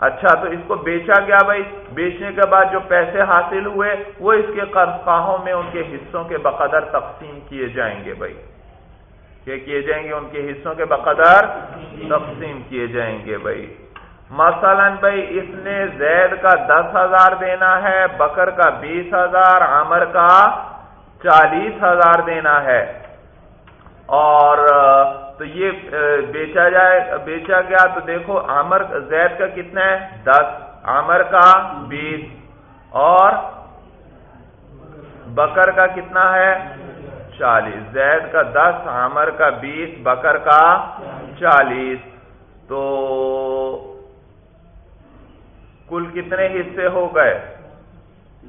اچھا تو اس کو بیچا گیا بھائی۔ بیچنے کے بعد جو پیسے حاصل ہوئے، وہ اس کے قرضاہوں میں، ان کے حصوں کے بقدر تقسیم کیے جائیں گے بھائی۔ کیا کیے جائیں گے؟ ان کے حصوں کے بقدر تقسیم کیے جائیں گے بھائی۔ مثلا بھائی، اس نے زید کا دس ہزار دینا ہے، بکر کا بیس ہزار عمر کا چالیس ہزار دینا ہے۔ اور تو یہ بیچا جائے، بیچا گیا تو دیکھو عامر زید کا کتنا ہے؟ دس۔ عامر کا بیس۔ اور بکر کا کتنا ہے؟ چالیس۔ زید کا دس، عامر کا بیس، بکر کا چالیس۔ تو کل کتنے حصے ہو گئے؟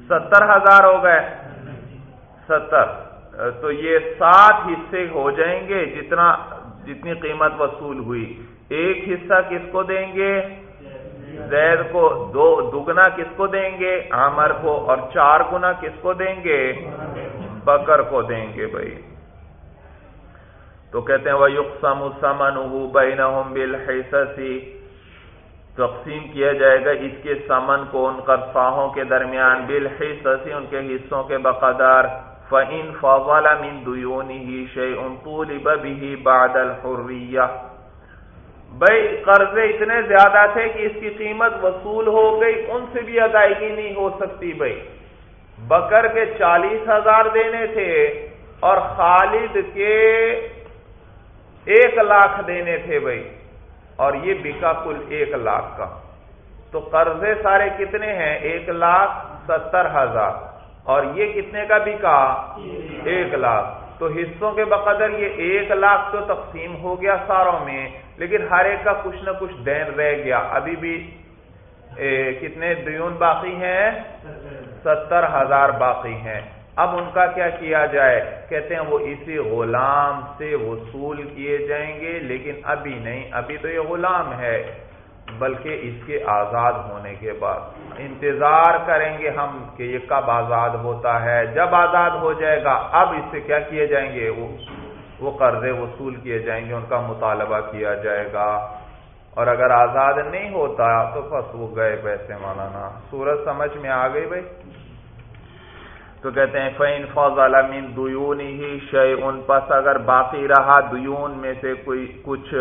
ستر ہزار ہو گئے۔ ستر۔ تو یہ سات حصے ہو جائیں گے جتنا جتنی قیمت وصول ہوئی۔ ایک حصہ کس کو دیں گے؟ زید کو۔ دو، دگنا کس کو دیں گے؟ عامر کو۔ اور چار گنا کس کو دیں گے؟ بکر کو دیں گے بھائی۔ تو کہتے ہیں وہ یقسم سمن بین بالحصصی تقسیم کیا جائے گا اس کے سمن کو ان قرفاہوں کے درمیان بالحصصی ان کے حصوں کے بقدار۔ فَإِن فَضَلَ مِن دُيُونِهِ شَيْءٌ طُولِبَ بِهِ بَعْدَ الْحُرِّيَّةِ بھئی قرضے اتنے زیادہ تھے کہ اس کی قیمت وصول ہو گئی، ان سے بھی ادائیگی نہیں ہو سکتی بھئی بکر کے چالیس ہزار دینے تھے اور خالد کے ایک لاکھ دینے تھے بھئی اور یہ بکا کل ایک لاکھ کا۔ تو قرضے سارے کتنے ہیں؟ ایک لاکھ ستر ہزار۔ اور یہ کتنے کا بھی کہا؟ ایک لاکھ۔ تو حصوں کے بقدر یہ ایک لاکھ تو تقسیم ہو گیا ساروں میں لیکن ہر ایک کا کچھ نہ کچھ دین رہ گیا۔ ابھی بھی کتنے دیون باقی ہیں؟ ستر ہزار باقی ہیں۔ اب ان کا کیا کیا جائے؟ کہتے ہیں وہ اسی غلام سے وصول کیے جائیں گے لیکن ابھی نہیں ابھی تو یہ غلام ہے بلکہ اس کے آزاد ہونے کے بعد۔ انتظار کریں گے ہم کہ یہ کب آزاد ہوتا ہے۔ جب آزاد ہو جائے گا، اب اس سے کیا کیے جائیں گے؟ وہ وہ قرضے وصول کیے جائیں گے، ان کا مطالبہ کیا جائے گا۔ اور اگر آزاد نہیں ہوتا تو بس وہ گئے پیسے مولانا۔ سورج سمجھ میں آ گئی بھائی؟ تو کہتے ہیں فین فوز علامین دیون ہی شے ان پس اگر باقی رہا دیون میں سے کوئی کچھ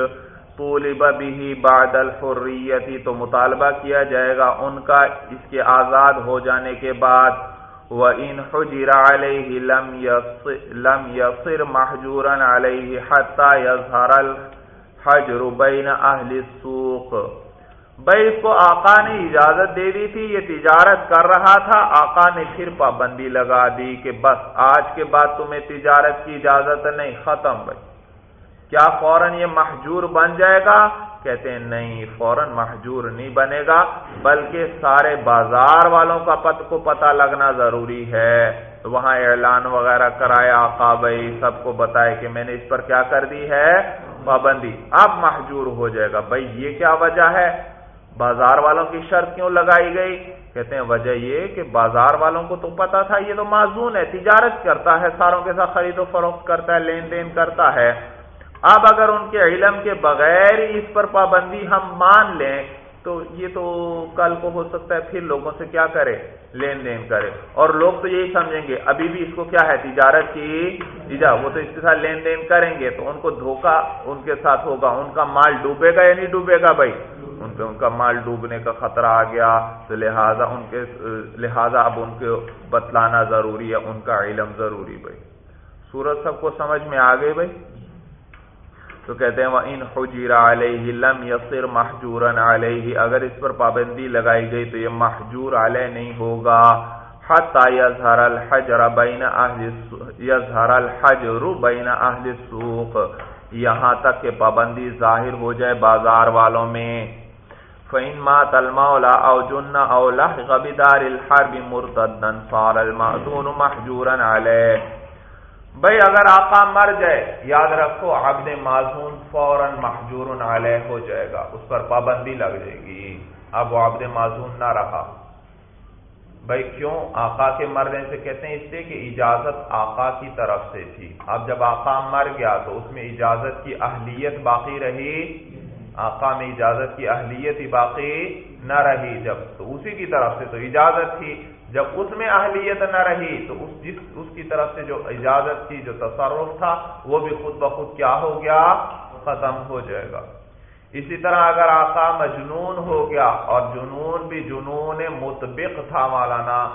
طولب بھی بعد الحریتی تو مطالبہ کیا جائے گا ان کا اس کے آزاد ہو جانے کے بعد۔ وَإِنْ حُجِرَ عَلَيْهِ لَمْ يَصِرْ مَحْجُورًا عَلَيْهِ حَتَّى يَظْهَرَ الْحَجْرُ بَيْنَ أَهْلِ السُّوقِ۔ بھئی اس کو آقا نے اجازت دے دی تھی، یہ تجارت کر رہا تھا۔ آقا نے پھر پابندی لگا دی کہ بس آج کے بعد تمہیں تجارت کی اجازت نہیں، ختم۔ بھائی کیا فوراً یہ محجور بن جائے گا؟ کہتے ہیں نہیں، فوراً محجور نہیں بنے گا، بلکہ سارے بازار والوں کا پت کو پتہ لگنا ضروری ہے۔ تو وہاں اعلان وغیرہ کرائے آقا بھائی سب کو بتائے کہ میں نے اس پر کیا کر دی ہے؟ پابندی۔ اب محجور ہو جائے گا۔ بھائی، یہ کیا وجہ ہے؟ بازار والوں کی شرط کیوں لگائی گئی؟ کہتے ہیں، وجہ یہ کہ بازار والوں کو تو پتا تھا، یہ تو معذون ہے، تجارت کرتا ہے، ساروں کے ساتھ خرید و فروخت کرتا ہے، لین دین کرتا ہے۔ اب اگر ان کے علم کے بغیر اس پر پابندی ہم مان لیں، تو یہ تو کل کو ہو سکتا ہے، پھر لوگوں سے کیا کرے؟ لین دین کرے۔ اور لوگ تو یہی سمجھیں گے، ابھی بھی اس کو کیا ہے؟ تجارت کی ایجا وہ تو اس کے ساتھ لین دین کریں گے، تو ان کو دھوکا ان کے ساتھ ہوگا۔ ان کا مال ڈوبے گا یا نہیں ڈوبے گا بھائی؟ ان پہ ان کا مال ڈوبنے کا خطرہ آ گیا۔ تو لہٰذا ان کے، لہٰذا اب ان کو بتلانا ضروری ہے، ان کا علم ضروری بھائی۔ سورج سب کو سمجھ میں آ گئی بھائی؟ تو کہتے ہیں وہ ان حجیرا علیہ لم یسر محجور علیہ اگر اس پر پابندی لگائی گئی تو یہ محجور علیہ نہیں ہوگا۔ یظہر الحجر بین اہل یظہر الحجر بین اہل السوق۔ یہاں تک کہ پابندی ظاہر ہو جائے بازار والوں میں۔ فَإِن مَاتَ الْمَوْلَى أَوْ جُنَّ أَوْ لَحْقَ بِدَارِ الْحَرْبِ مُرْتَدًّا، صَارَ الْمَأْذُونُ مَحْجُورًا عَلَيْهِ۔ بھائی اگر آقا مر جائے، یاد رکھو عبد معذون فوراً محجور علیہ ہو جائے گا، اس پر پابندی لگ جائے گی۔ اب وہ عبد معذون نہ رہا۔ بھائی کیوں؟ آقا کے مرنے سے کہتے ہیں اس سے کہ اجازت آقا کی طرف سے تھی۔ اب جب آقا مر گیا تو اس میں اجازت کی اہلیت باقی رہی۔ آقا میں اجازت کی اہلیت ہی باقی نہ رہی جب تو اسی کی طرف سے تو اجازت تھی، جب اس میں اہلیت نہ رہی تو اس جس اس کی طرف سے جو اجازت تھی، جو تصرف تھا، وہ بھی خود بخود کیا ہو گیا؟ ختم ہو جائے گا۔ اسی طرح اگر آقا مجنون ہو گیا اور جنون بھی جنون مطبق تھا مولانا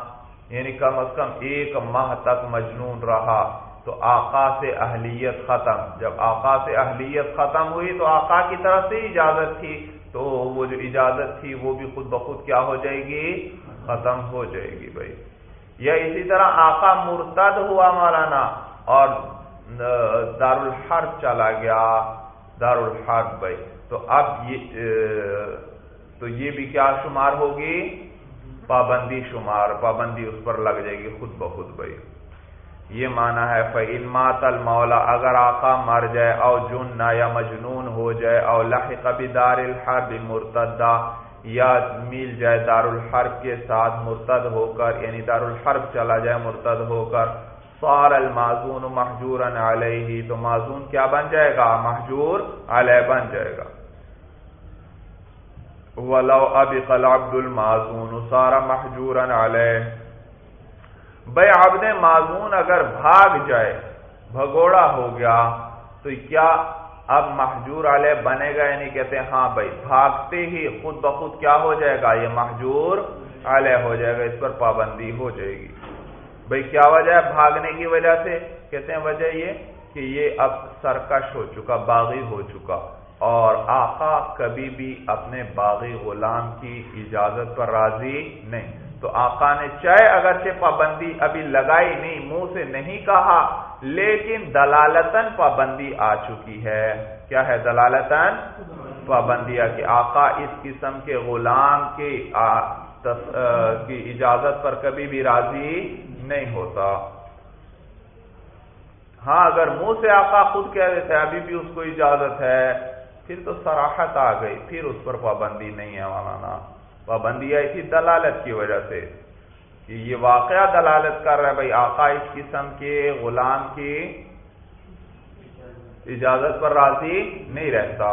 یعنی کم از کم ایک ماہ تک مجنون رہا۔ تو آقا سے اہلیت ختم۔ جب آقا سے اہلیت ختم ہوئی تو آقا کی طرف سے اجازت تھی، تو وہ جو اجازت تھی وہ بھی خود بخود کیا ہو جائے گی؟ ختم ہو جائے گی بھائی۔ یا اسی طرح آقا مرتد ہوا مولانا اور دار الحرب چلا گیا۔ دار الحرب بھائی۔ تو اب یہ تو یہ بھی کیا شمار ہوگی؟ پابندی شمار۔ پابندی اس پر لگ جائے گی خود بخود بھائی۔ یہ مانا ہے فعل ماتل مولا اگر آقا مر جائے او جن یا مجنون ہو جائے او لحق بدار الحرب مرتدہ یا میل جائے دار الحرب کے ساتھ مرتد ہو کر یعنی دار الحرب چلا جائے مرتد ہو کر سوار المازون محجور علیہ، تو معذون کیا بن جائے گا؟ محجور علیہ بن جائے گا۔ ولو اب عبد المازون سارا محجور علیہ۔ بھائی عبد معذون اگر بھاگ جائے، بھگوڑا ہو گیا، تو کیا اب محجور علیہ بنے گا؟ یعنی کہتے ہیں ہاں بھائی، بھاگتے ہی خود بخود کیا ہو جائے گا؟ یہ محجور علیہ ہو جائے گا، اس پر پابندی ہو جائے گی۔ بھائی، کیا وجہ ہے بھاگنے کی وجہ سے؟ کہتے ہیں، وجہ یہ کہ یہ اب سرکش ہو چکا، باغی ہو چکا۔ اور آقا کبھی بھی اپنے باغی غلام کی اجازت پر راضی نہیں۔ تو آقا نے چاہے اگرچہ پابندی ابھی لگائی نہیں، منہ سے نہیں کہا، لیکن دلالتن پابندی آ چکی ہے۔ کیا ہے دلالتن پابندی کہ آقا اس قسم کے غلام کی کی اجازت پر کبھی بھی راضی نہیں ہوتا۔ ہاں اگر منہ سے آقا خود کہہ دیتے ابھی بھی اس کو اجازت ہے، پھر تو سراحت آ گئی، پھر اس پر پابندی نہیں ہے مولانا۔ پابندی آئی تھی دلالت کی وجہ سے کہ یہ واقعہ دلالت کر رہا ہے بھائی آقا اس قسم کے غلام کی اجازت پر راضی نہیں رہتا۔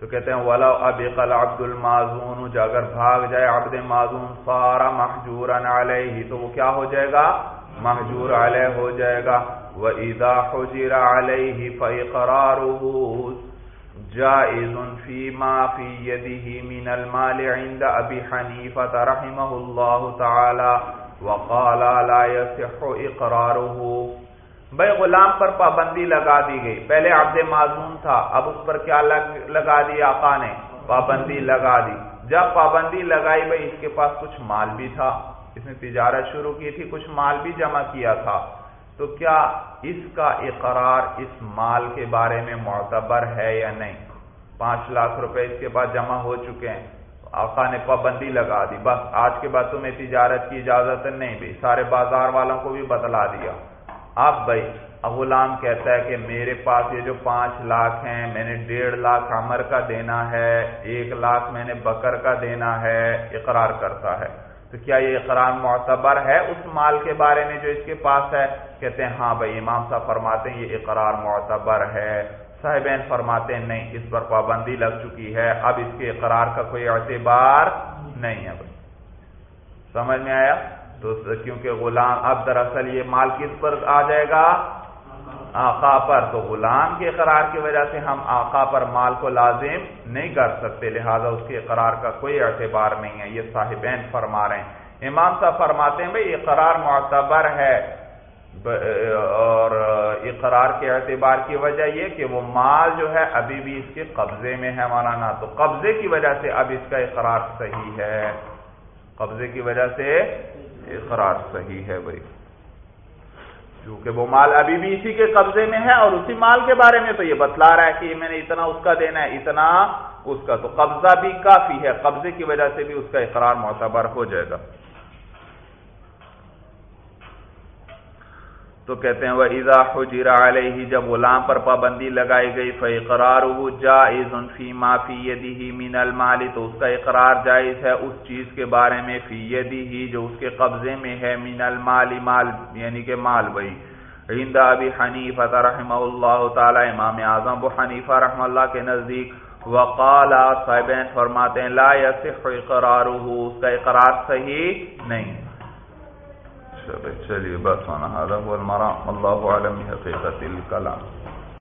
تو کہتے ہیں ولا اب قل عبد المازون جو اگر بھاگ جائے عبد معذون سارا محجور علیہ، تو وہ کیا ہو جائے گا؟ محجور علیہ ہو جائے گا۔ وہ عیدا حجر علیہ فقرار جائز فيما في يده من المال عند ابي حنيفه رحمه الله تعالى وقال لا يصح اقراره بھائی غلام پر پابندی لگا دی گئی۔ پہلے عبد معذون تھا، اب اس پر کیا لگا دی آقا نے؟ پابندی لگا دی۔ جب پابندی لگائی بھائی اس کے پاس کچھ مال بھی تھا۔ اس نے تجارت شروع کی تھی، کچھ مال بھی جمع کیا تھا۔ تو کیا اس کا اقرار اس مال کے بارے میں معتبر ہے یا نہیں؟ پانچ لاکھ روپے اس کے بعد جمع ہو چکے ہیں۔ آقا نے پابندی لگا دی۔ بس آج کے بعد تمہیں تجارت کی اجازت نہیں بھی سارے بازار والوں کو بھی بتلا دیا۔ اب بھائی غلام کہتا ہے کہ میرے پاس یہ جو پانچ لاکھ ہیں، میں نے ڈیڑھ لاکھ عمر کا دینا ہے، ایک لاکھ میں نے بکر کا دینا ہے، اقرار کرتا ہے۔ تو کیا یہ اقرار معتبر ہے اس مال کے بارے میں جو اس کے پاس ہے؟ کہتے ہیں ہاں بھائی، امام صاحب فرماتے ہیں یہ اقرار معتبر ہے۔ صاحبین فرماتے ہیں، نہیں، اس پر پابندی لگ چکی ہے۔ اب اس کے اقرار کا کوئی اعتبار نہیں ہے۔ بھائی سمجھ میں آیا؟ تو کیونکہ غلام، اب دراصل یہ مال کس پر آ جائے گا؟ آقا پر، تو غلام کے اقرار کی وجہ سے ہم آقا پر مال کو لازم نہیں کر سکتے، لہذا اس کے اقرار کا کوئی اعتبار نہیں ہے۔ یہ صاحبین فرما رہے ہیں۔ امام صاحب فرماتے ہیں بھائی اقرار معتبر ہے۔ اور اقرار کے اعتبار کی وجہ یہ کہ وہ مال جو ہے، ابھی بھی اس کے قبضے میں ہے مولانا۔ تو قبضے کی وجہ سے اب اس کا اقرار صحیح ہے۔ قبضے کی وجہ سے اقرار صحیح ہے بھائی کیونکہ وہ مال ابھی بھی اسی کے قبضے میں ہے اور اسی مال کے بارے میں تو یہ بتلا رہا ہے کہ میں نے اتنا اس کا دینا ہے، اتنا اس کا، تو قبضہ بھی کافی ہے، قبضے کی وجہ سے بھی اس کا اقرار معتبر ہو جائے گا۔ تو کہتے ہیں وہ ایزا حجرا علیہ جب غلام پر پابندی لگائی گئی فقرار جائز فی ما فی یدہ من المال، تو اس کا اقرار جائز ہے اس چیز کے بارے میں فی یدہ جو اس کے قبضے میں ہے، من المال، مال یعنی کہ مال بھائی عند ابی حنیفہ رحمہ اللہ تعالی، امام اعظم ابو حنیفہ رحمہ اللہ کے نزدیک، وقال صاحبین فرماتے ہیں، لا يصح اقرارہ اس کا اقرار صحیح نہیں۔ چلیے بس ہونا المرام. اللہ عالم حقیقت الکلام